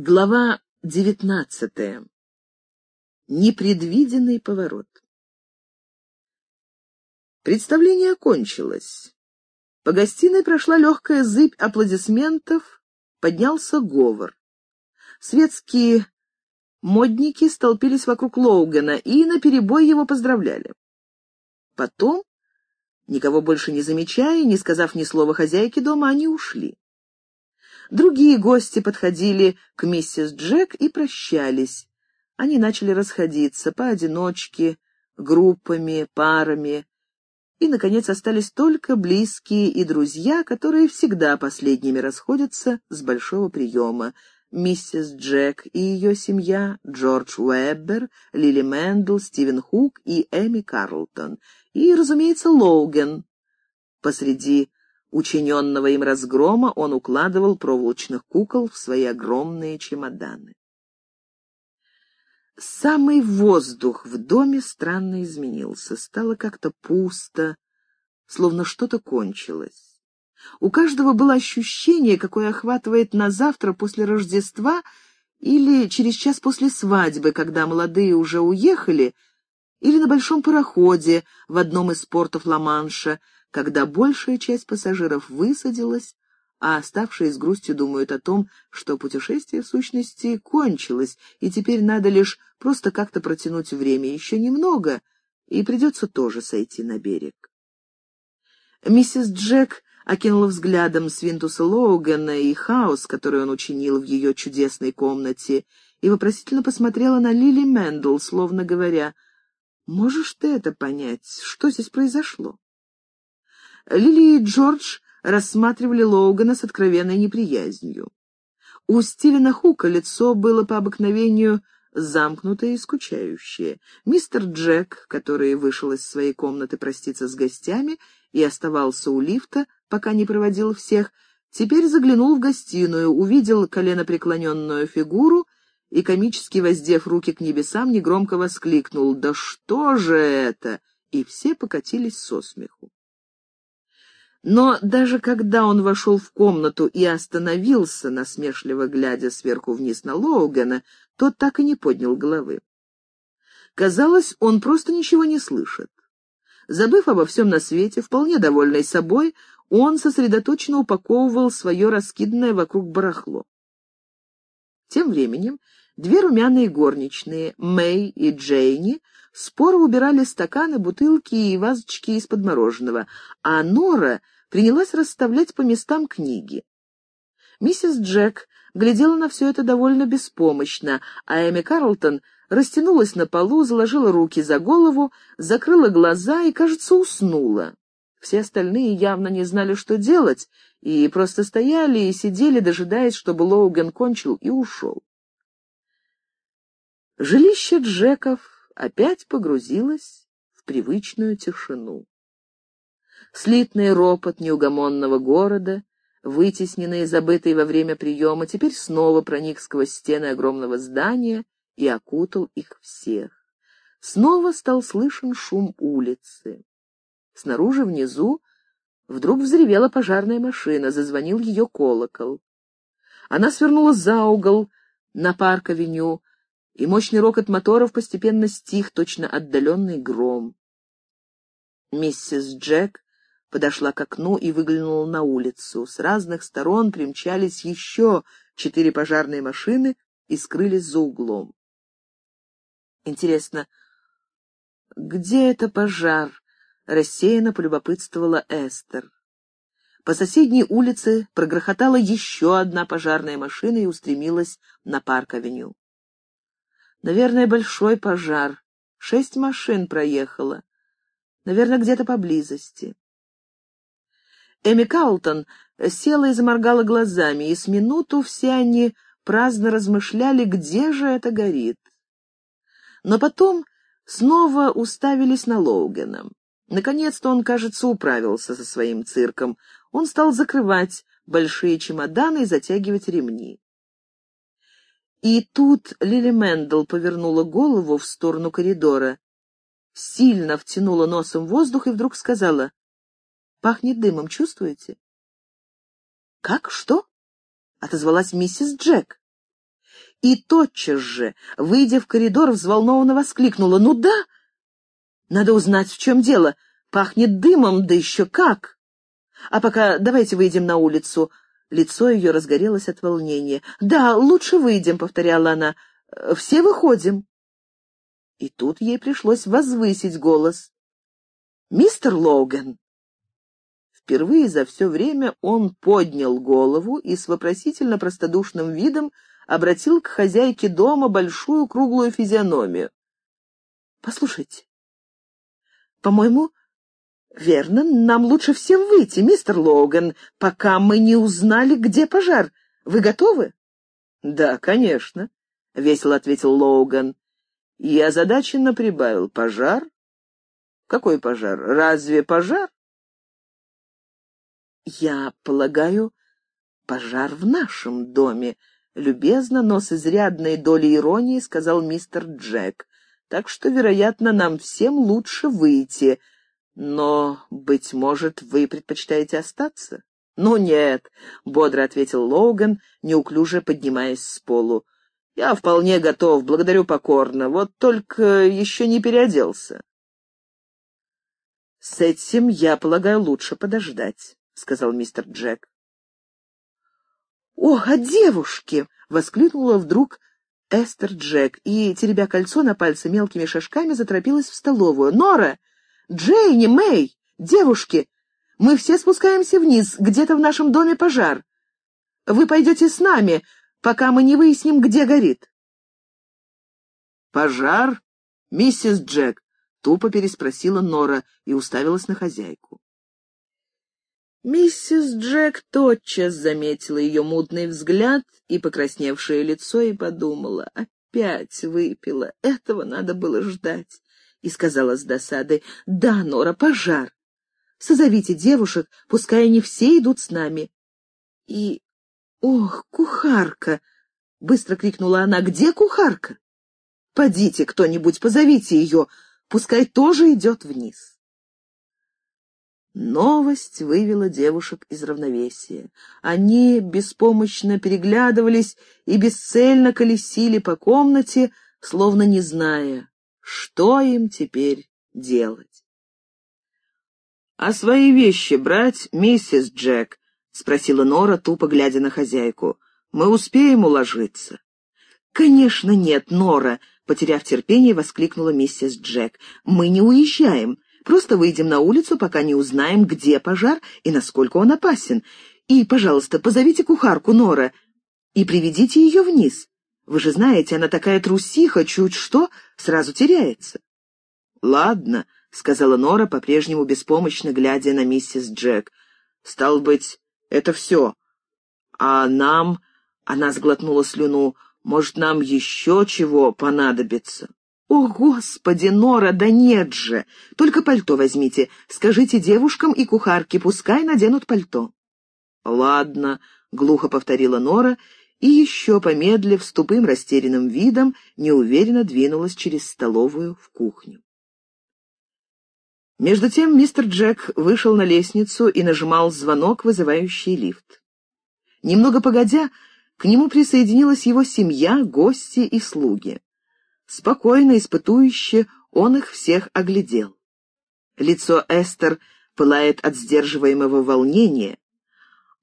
Глава девятнадцатая. Непредвиденный поворот. Представление окончилось. По гостиной прошла легкая зыбь аплодисментов, поднялся говор. Светские модники столпились вокруг Лоугана и наперебой его поздравляли. Потом, никого больше не замечая, не сказав ни слова хозяйке дома, они ушли. Другие гости подходили к миссис Джек и прощались. Они начали расходиться поодиночке, группами, парами. И, наконец, остались только близкие и друзья, которые всегда последними расходятся с большого приема. Миссис Джек и ее семья, Джордж Уэббер, Лили Мэндл, Стивен Хук и Эми Карлтон. И, разумеется, Лоуген посреди учиненного им разгрома он укладывал проволочных кукол в свои огромные чемоданы. Самый воздух в доме странно изменился. Стало как-то пусто, словно что-то кончилось. У каждого было ощущение, какое охватывает на завтра после Рождества или через час после свадьбы, когда молодые уже уехали, или на большом пароходе в одном из портов Ла-Манша, когда большая часть пассажиров высадилась, а оставшие с грустью думают о том, что путешествие в сущности кончилось, и теперь надо лишь просто как-то протянуть время еще немного, и придется тоже сойти на берег. Миссис Джек окинула взглядом Свинтуса Лоугана и хаос, который он учинил в ее чудесной комнате, и вопросительно посмотрела на Лили Мэндл, словно говоря, «Можешь ты это понять? Что здесь произошло?» Лили и Джордж рассматривали Лоугана с откровенной неприязнью. У Стивена Хука лицо было по обыкновению замкнутое и скучающее. Мистер Джек, который вышел из своей комнаты проститься с гостями и оставался у лифта, пока не проводил всех, теперь заглянул в гостиную, увидел коленопреклоненную фигуру и, комически воздев руки к небесам, негромко воскликнул «Да что же это?» и все покатились со смеху. Но даже когда он вошел в комнату и остановился, насмешливо глядя сверху вниз на Лоугана, тот так и не поднял головы. Казалось, он просто ничего не слышит. Забыв обо всем на свете, вполне довольный собой, он сосредоточенно упаковывал свое раскиданное вокруг барахло. Тем временем две румяные горничные, Мэй и Джейни, споро убирали стаканы, бутылки и вазочки из-под мороженого, а Нора принялась расставлять по местам книги. Миссис Джек глядела на все это довольно беспомощно, а Эми Карлтон растянулась на полу, заложила руки за голову, закрыла глаза и, кажется, уснула. Все остальные явно не знали, что делать, и просто стояли и сидели, дожидаясь, чтобы Лоуган кончил и ушел. Жилище Джеков опять погрузилось в привычную тишину. Слитный ропот неугомонного города, вытесненный и забытый во время приема, теперь снова проник сквозь стены огромного здания и окутал их всех. Снова стал слышен шум улицы. Снаружи, внизу, вдруг взревела пожарная машина, зазвонил ее колокол. Она свернула за угол на парк-авеню, и мощный рокот моторов постепенно стих, точно отдаленный гром. Миссис Джек подошла к окну и выглянула на улицу. С разных сторон примчались еще четыре пожарные машины и скрылись за углом. Интересно, где это пожар? Рассеянно полюбопытствовала Эстер. По соседней улице прогрохотала еще одна пожарная машина и устремилась на парк-авеню. Наверное, большой пожар. Шесть машин проехало. Наверное, где-то поблизости. Эми Карлтон села и заморгала глазами, и с минуту все они праздно размышляли, где же это горит. Но потом снова уставились на Лоугена. Наконец-то он, кажется, управился со своим цирком. Он стал закрывать большие чемоданы и затягивать ремни. И тут Лили Мэндл повернула голову в сторону коридора, сильно втянула носом воздух и вдруг сказала, Пахнет дымом, чувствуете? Как? Что? Отозвалась миссис Джек. и тотчас же, выйдя в коридор, взволнованно воскликнула «Ну да! Надо узнать, в чем дело. Пахнет дымом, да еще как! А пока давайте выйдем на улицу». Лицо ее разгорелось от волнения. «Да, лучше выйдем», — повторяла она. «Все выходим». И тут ей пришлось возвысить голос. «Мистер Логан!» Впервые за все время он поднял голову и с вопросительно-простодушным видом обратил к хозяйке дома большую круглую физиономию. «Послушайте, по-моему, верно, нам лучше всем выйти, мистер Логан, пока мы не узнали, где пожар. Вы готовы?» «Да, конечно», — весело ответил Логан. И озадаченно прибавил. «Пожар? Какой пожар? Разве пожар?» «Я полагаю, пожар в нашем доме», — любезно, но с изрядной долей иронии сказал мистер Джек. «Так что, вероятно, нам всем лучше выйти. Но, быть может, вы предпочитаете остаться?» «Ну нет», — бодро ответил Логан, неуклюже поднимаясь с полу. «Я вполне готов, благодарю покорно, вот только еще не переоделся». «С этим, я полагаю, лучше подождать». — сказал мистер Джек. «Ох, а девушки!» — воскликнула вдруг Эстер Джек и, теребя кольцо на пальце мелкими шажками, заторопилась в столовую. «Нора! Джейни! Мэй! Девушки! Мы все спускаемся вниз, где-то в нашем доме пожар. Вы пойдете с нами, пока мы не выясним, где горит». «Пожар? Миссис Джек?» — тупо переспросила Нора и уставилась на хозяйку. Миссис Джек тотчас заметила ее мутный взгляд и покрасневшее лицо и подумала, опять выпила, этого надо было ждать, и сказала с досадой, «Да, Нора, пожар. Созовите девушек, пускай они все идут с нами». И, ох, кухарка! — быстро крикнула она, «Где кухарка? Подите кто-нибудь, позовите ее, пускай тоже идет вниз». Новость вывела девушек из равновесия. Они беспомощно переглядывались и бесцельно колесили по комнате, словно не зная, что им теперь делать. «А свои вещи брать, миссис Джек?» — спросила Нора, тупо глядя на хозяйку. «Мы успеем уложиться?» «Конечно нет, Нора!» — потеряв терпение, воскликнула миссис Джек. «Мы не уезжаем. Просто выйдем на улицу, пока не узнаем, где пожар и насколько он опасен. И, пожалуйста, позовите кухарку Нора и приведите ее вниз. Вы же знаете, она такая трусиха, чуть что, сразу теряется». «Ладно», — сказала Нора, по-прежнему беспомощно глядя на миссис Джек. «Стал быть, это все. А нам...» — она сглотнула слюну. «Может, нам еще чего понадобится?» «О, Господи, Нора, да нет же! Только пальто возьмите. Скажите девушкам и кухарке, пускай наденут пальто». «Ладно», — глухо повторила Нора, и еще, помедлив, с тупым растерянным видом, неуверенно двинулась через столовую в кухню. Между тем мистер Джек вышел на лестницу и нажимал звонок, вызывающий лифт. Немного погодя, к нему присоединилась его семья, гости и слуги. Спокойно, испытующе он их всех оглядел. Лицо Эстер пылает от сдерживаемого волнения,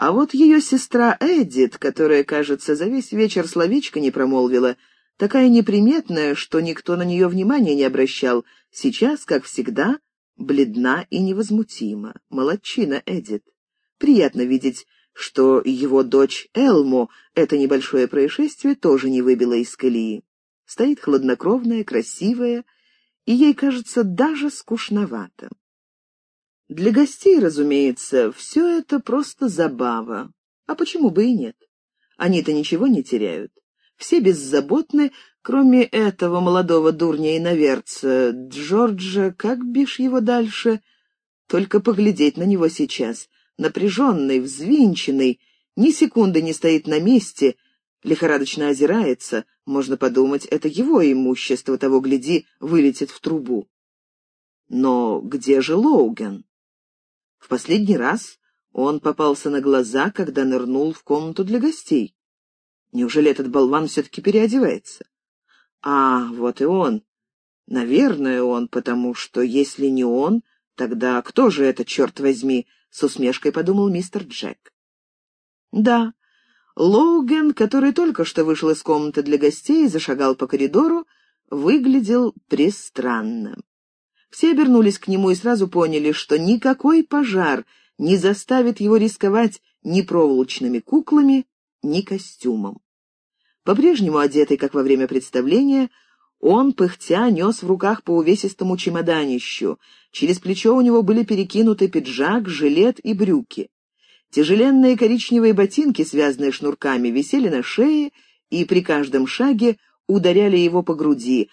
а вот ее сестра Эдит, которая, кажется, за весь вечер словечко не промолвила, такая неприметная, что никто на нее внимания не обращал, сейчас, как всегда, бледна и невозмутима. Молодчина Эдит. Приятно видеть, что его дочь Элму это небольшое происшествие тоже не выбило из колеи стоит хладнокровная, красивая, и ей кажется даже скучновато. Для гостей, разумеется, все это просто забава. А почему бы и нет? Они-то ничего не теряют. Все беззаботны, кроме этого молодого дурня и наверца. Джорджа, как бишь его дальше? Только поглядеть на него сейчас. Напряженный, взвинченный, ни секунды не стоит на месте — лихорадочно озирается, можно подумать, это его имущество, того гляди, вылетит в трубу. Но где же Лоуген? В последний раз он попался на глаза, когда нырнул в комнату для гостей. Неужели этот болван все-таки переодевается? А, вот и он. Наверное, он, потому что если не он, тогда кто же это, черт возьми, с усмешкой подумал мистер Джек. Да, Лоуген, который только что вышел из комнаты для гостей и зашагал по коридору, выглядел пристранно. Все обернулись к нему и сразу поняли, что никакой пожар не заставит его рисковать ни проволочными куклами, ни костюмом. По-прежнему одетый, как во время представления, он, пыхтя, нес в руках по увесистому чемоданищу. Через плечо у него были перекинуты пиджак, жилет и брюки. Тяжеленные коричневые ботинки, связанные шнурками, висели на шее и при каждом шаге ударяли его по груди,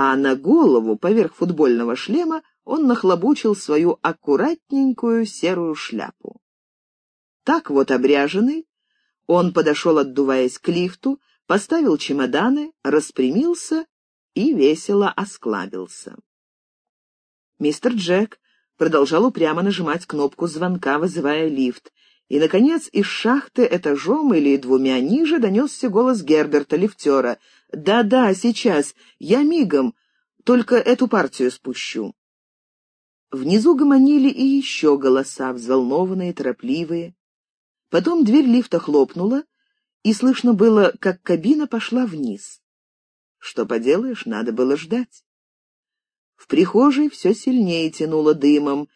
а на голову, поверх футбольного шлема, он нахлобучил свою аккуратненькую серую шляпу. Так вот обряженный, он подошел, отдуваясь к лифту, поставил чемоданы, распрямился и весело осклабился. Мистер Джек продолжал упрямо нажимать кнопку звонка, вызывая лифт, и, наконец, из шахты этажом или двумя ниже донесся голос Герберта, лифтера. «Да-да, сейчас, я мигом, только эту партию спущу». Внизу гомонили и еще голоса, взволнованные, торопливые. Потом дверь лифта хлопнула, и слышно было, как кабина пошла вниз. Что поделаешь, надо было ждать. В прихожей все сильнее тянуло дымом,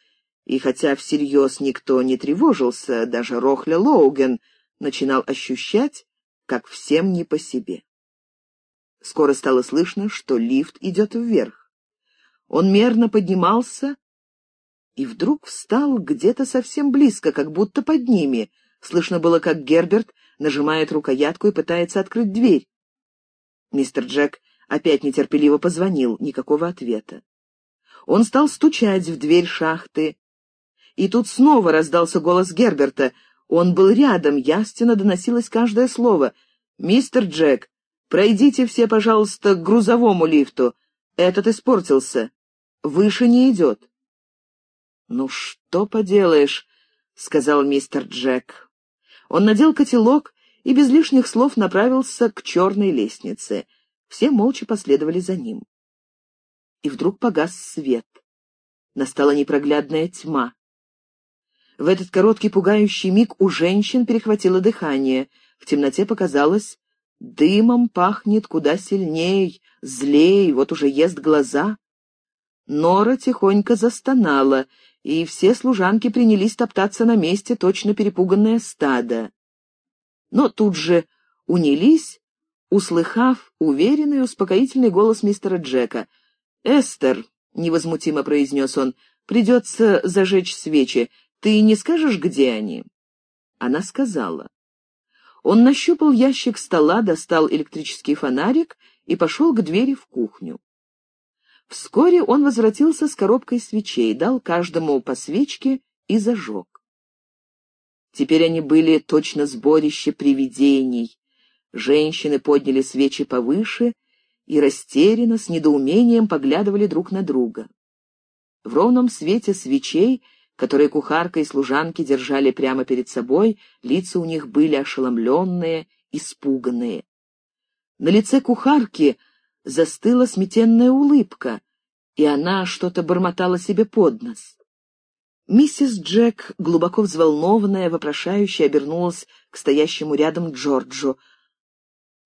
и хотя всерьез никто не тревожился, даже Рохля Лоуген начинал ощущать, как всем не по себе. Скоро стало слышно, что лифт идет вверх. Он мерно поднимался и вдруг встал где-то совсем близко, как будто под ними. Слышно было, как Герберт нажимает рукоятку и пытается открыть дверь. Мистер Джек опять нетерпеливо позвонил, никакого ответа. Он стал стучать в дверь шахты, и тут снова раздался голос Герберта. Он был рядом, ясно доносилось каждое слово. «Мистер Джек, пройдите все, пожалуйста, к грузовому лифту. Этот испортился. Выше не идет». «Ну что поделаешь», — сказал мистер Джек. Он надел котелок и без лишних слов направился к черной лестнице. Все молча последовали за ним. И вдруг погас свет. Настала непроглядная тьма. В этот короткий пугающий миг у женщин перехватило дыхание. В темноте показалось, дымом пахнет куда сильней, злей, вот уже ест глаза. Нора тихонько застонала, и все служанки принялись топтаться на месте, точно перепуганное стадо. Но тут же унились, услыхав уверенный успокоительный голос мистера Джека. «Эстер», — невозмутимо произнес он, — «придется зажечь свечи. Ты не скажешь, где они?» Она сказала. Он нащупал ящик стола, достал электрический фонарик и пошел к двери в кухню. Вскоре он возвратился с коробкой свечей, дал каждому по свечке и зажег. Теперь они были точно сборище привидений. Женщины подняли свечи повыше и растерянно, с недоумением поглядывали друг на друга. В ровном свете свечей которые кухарка и служанки держали прямо перед собой, лица у них были ошеломленные, испуганные. На лице кухарки застыла сметенная улыбка, и она что-то бормотала себе под нос. Миссис Джек, глубоко взволнованная, вопрошающе обернулась к стоящему рядом Джорджу.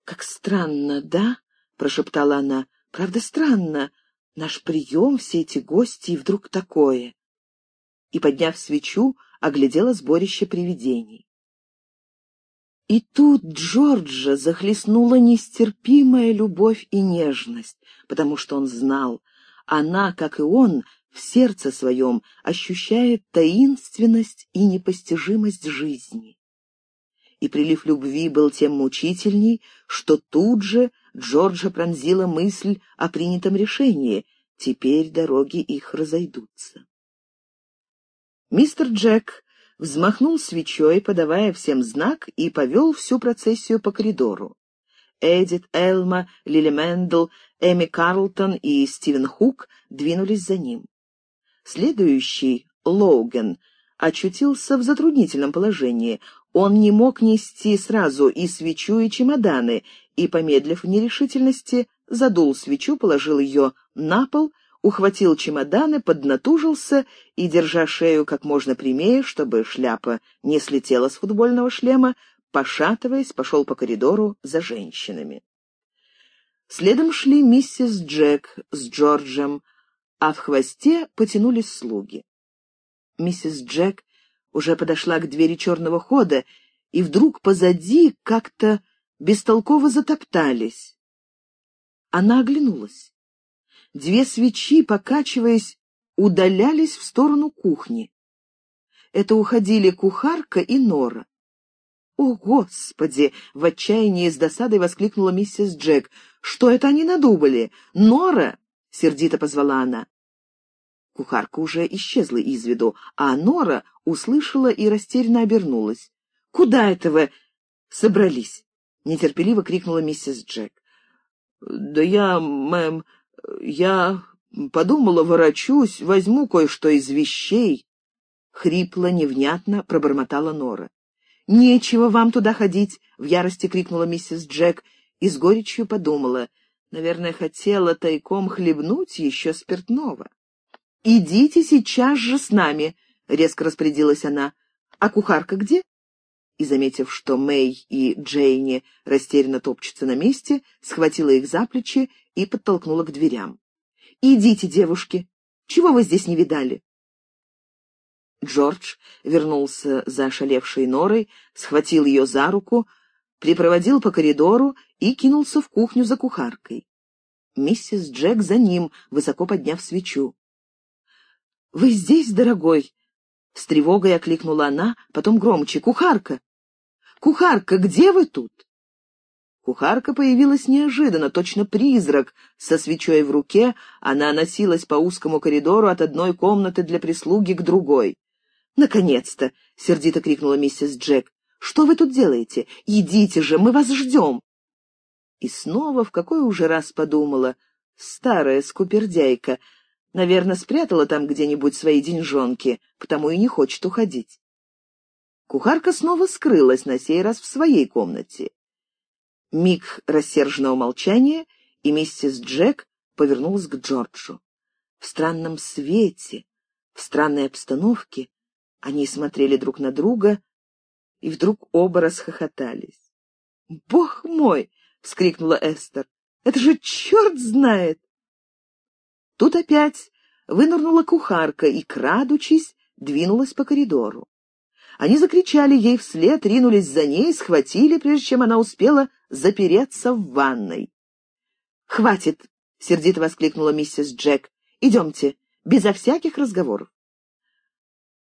«Как странно, да?» — прошептала она. «Правда странно. Наш прием, все эти гости, и вдруг такое» и, подняв свечу, оглядела сборище привидений. И тут Джорджа захлестнула нестерпимая любовь и нежность, потому что он знал, она, как и он, в сердце своем ощущает таинственность и непостижимость жизни. И прилив любви был тем мучительней, что тут же Джорджа пронзила мысль о принятом решении — теперь дороги их разойдутся. Мистер Джек взмахнул свечой, подавая всем знак, и повел всю процессию по коридору. Эдит, Элма, Лили Мэндл, Эми Карлтон и Стивен Хук двинулись за ним. Следующий, Лоуген, очутился в затруднительном положении. Он не мог нести сразу и свечу, и чемоданы, и, помедлив в нерешительности, задул свечу, положил ее на пол, ухватил чемоданы, поднатужился и, держа шею как можно прямее, чтобы шляпа не слетела с футбольного шлема, пошатываясь, пошел по коридору за женщинами. Следом шли миссис Джек с Джорджем, а в хвосте потянулись слуги. Миссис Джек уже подошла к двери черного хода, и вдруг позади как-то бестолково затоптались. Она оглянулась. Две свечи, покачиваясь, удалялись в сторону кухни. Это уходили кухарка и Нора. «О, Господи!» — в отчаянии с досадой воскликнула миссис Джек. «Что это они надумали? Нора!» — сердито позвала она. Кухарка уже исчезла из виду, а Нора услышала и растерянно обернулась. «Куда это вы собрались?» — нетерпеливо крикнула миссис Джек. «Да я, мэм, я подумала, ворочусь, возьму кое-что из вещей». Хрипло, невнятно пробормотала Нора. «Нечего вам туда ходить!» — в ярости крикнула миссис Джек и с горечью подумала. Наверное, хотела тайком хлебнуть еще спиртного. «Идите сейчас же с нами!» — резко распорядилась она. «А кухарка где?» И, заметив, что Мэй и Джейни растерянно топчутся на месте, схватила их за плечи и подтолкнула к дверям. «Идите, девушки! Чего вы здесь не видали?» Джордж вернулся за ошалевшей норой, схватил ее за руку, припроводил по коридору и кинулся в кухню за кухаркой. Миссис Джек за ним, высоко подняв свечу. «Вы здесь, дорогой?» С тревогой окликнула она, потом громче. «Кухарка! Кухарка, где вы тут?» Кухарка появилась неожиданно, точно призрак. Со свечой в руке она носилась по узкому коридору от одной комнаты для прислуги к другой. «Наконец-то!» — сердито крикнула миссис Джек. «Что вы тут делаете? Идите же, мы вас ждем!» И снова в какой уже раз подумала. Старая скупердяйка. Наверное, спрятала там где-нибудь свои деньжонки, потому и не хочет уходить. Кухарка снова скрылась, на сей раз в своей комнате. Миг рассерженного молчания, и миссис Джек повернулась к Джорджу. В странном свете, в странной обстановке они смотрели друг на друга и вдруг оба расхохотались. «Бог мой!» — вскрикнула Эстер. «Это же черт знает!» Тут опять вынырнула кухарка и, крадучись, двинулась по коридору. Они закричали ей вслед, ринулись за ней, схватили, прежде чем она успела запереться в ванной. «Хватит!» — сердито воскликнула миссис Джек. «Идемте, безо всяких разговоров».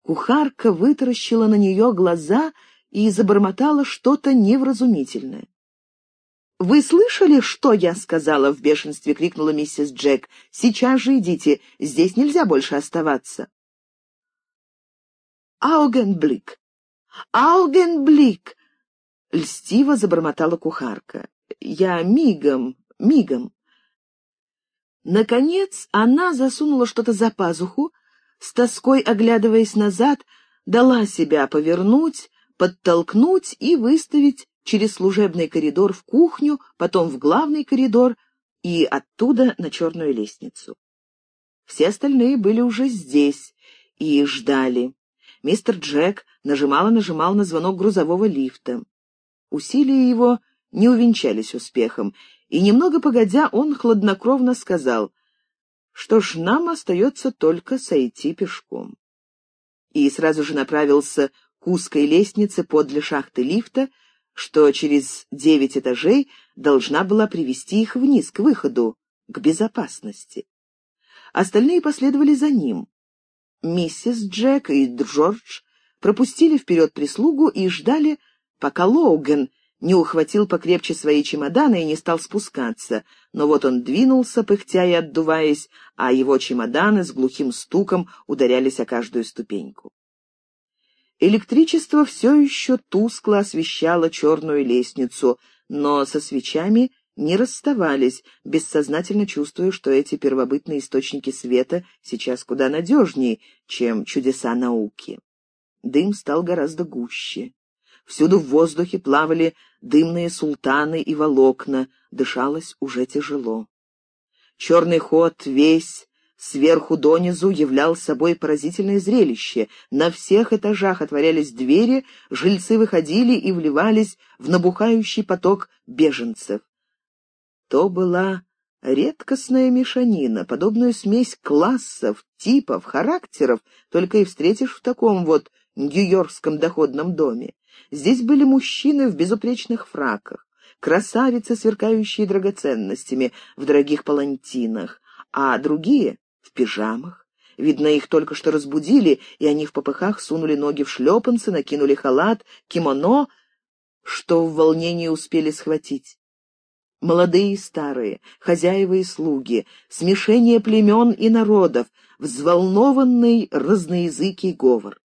Кухарка вытаращила на нее глаза и забормотала что-то невразумительное. «Вы слышали, что я сказала?» — в бешенстве крикнула миссис Джек. «Сейчас же идите, здесь нельзя больше оставаться». «Аугенблик! Аугенблик!» — льстиво забормотала кухарка. «Я мигом, мигом». Наконец она засунула что-то за пазуху, с тоской оглядываясь назад, дала себя повернуть, подтолкнуть и выставить через служебный коридор в кухню, потом в главный коридор и оттуда на черную лестницу. Все остальные были уже здесь и ждали. Мистер Джек нажимал и нажимал на звонок грузового лифта. Усилия его не увенчались успехом, и немного погодя он хладнокровно сказал — что ж, нам остается только сойти пешком. И сразу же направился к узкой лестнице подле шахты лифта, что через девять этажей должна была привести их вниз, к выходу, к безопасности. Остальные последовали за ним. Миссис Джек и Джордж пропустили вперед прислугу и ждали, пока Лоуген не ухватил покрепче свои чемоданы и не стал спускаться, но вот он двинулся, пыхтя и отдуваясь, а его чемоданы с глухим стуком ударялись о каждую ступеньку. Электричество все еще тускло освещало черную лестницу, но со свечами не расставались, бессознательно чувствуя, что эти первобытные источники света сейчас куда надежнее, чем чудеса науки. Дым стал гораздо гуще. Всюду в воздухе плавали дымные султаны и волокна, дышалось уже тяжело. Черный ход весь сверху донизу являл собой поразительное зрелище. На всех этажах отворялись двери, жильцы выходили и вливались в набухающий поток беженцев. То была редкостная мешанина, подобную смесь классов, типов, характеров, только и встретишь в таком вот нью-йоркском доходном доме. Здесь были мужчины в безупречных фраках, красавицы, сверкающие драгоценностями, в дорогих палантинах, а другие — в пижамах. Видно, их только что разбудили, и они в попыхах сунули ноги в шлепанцы, накинули халат, кимоно, что в волнении успели схватить. Молодые и старые, хозяева и слуги, смешение племен и народов, взволнованный разноязыкий говор.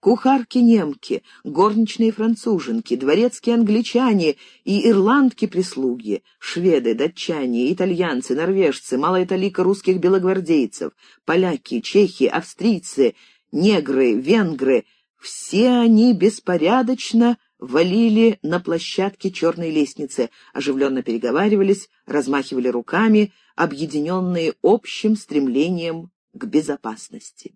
Кухарки-немки, горничные француженки, дворецкие англичане и ирландки-прислуги, шведы, датчане, итальянцы, норвежцы, малая талика русских белогвардейцев, поляки, чехи, австрийцы, негры, венгры — все они беспорядочно валили на площадке черной лестницы, оживленно переговаривались, размахивали руками, объединенные общим стремлением к безопасности.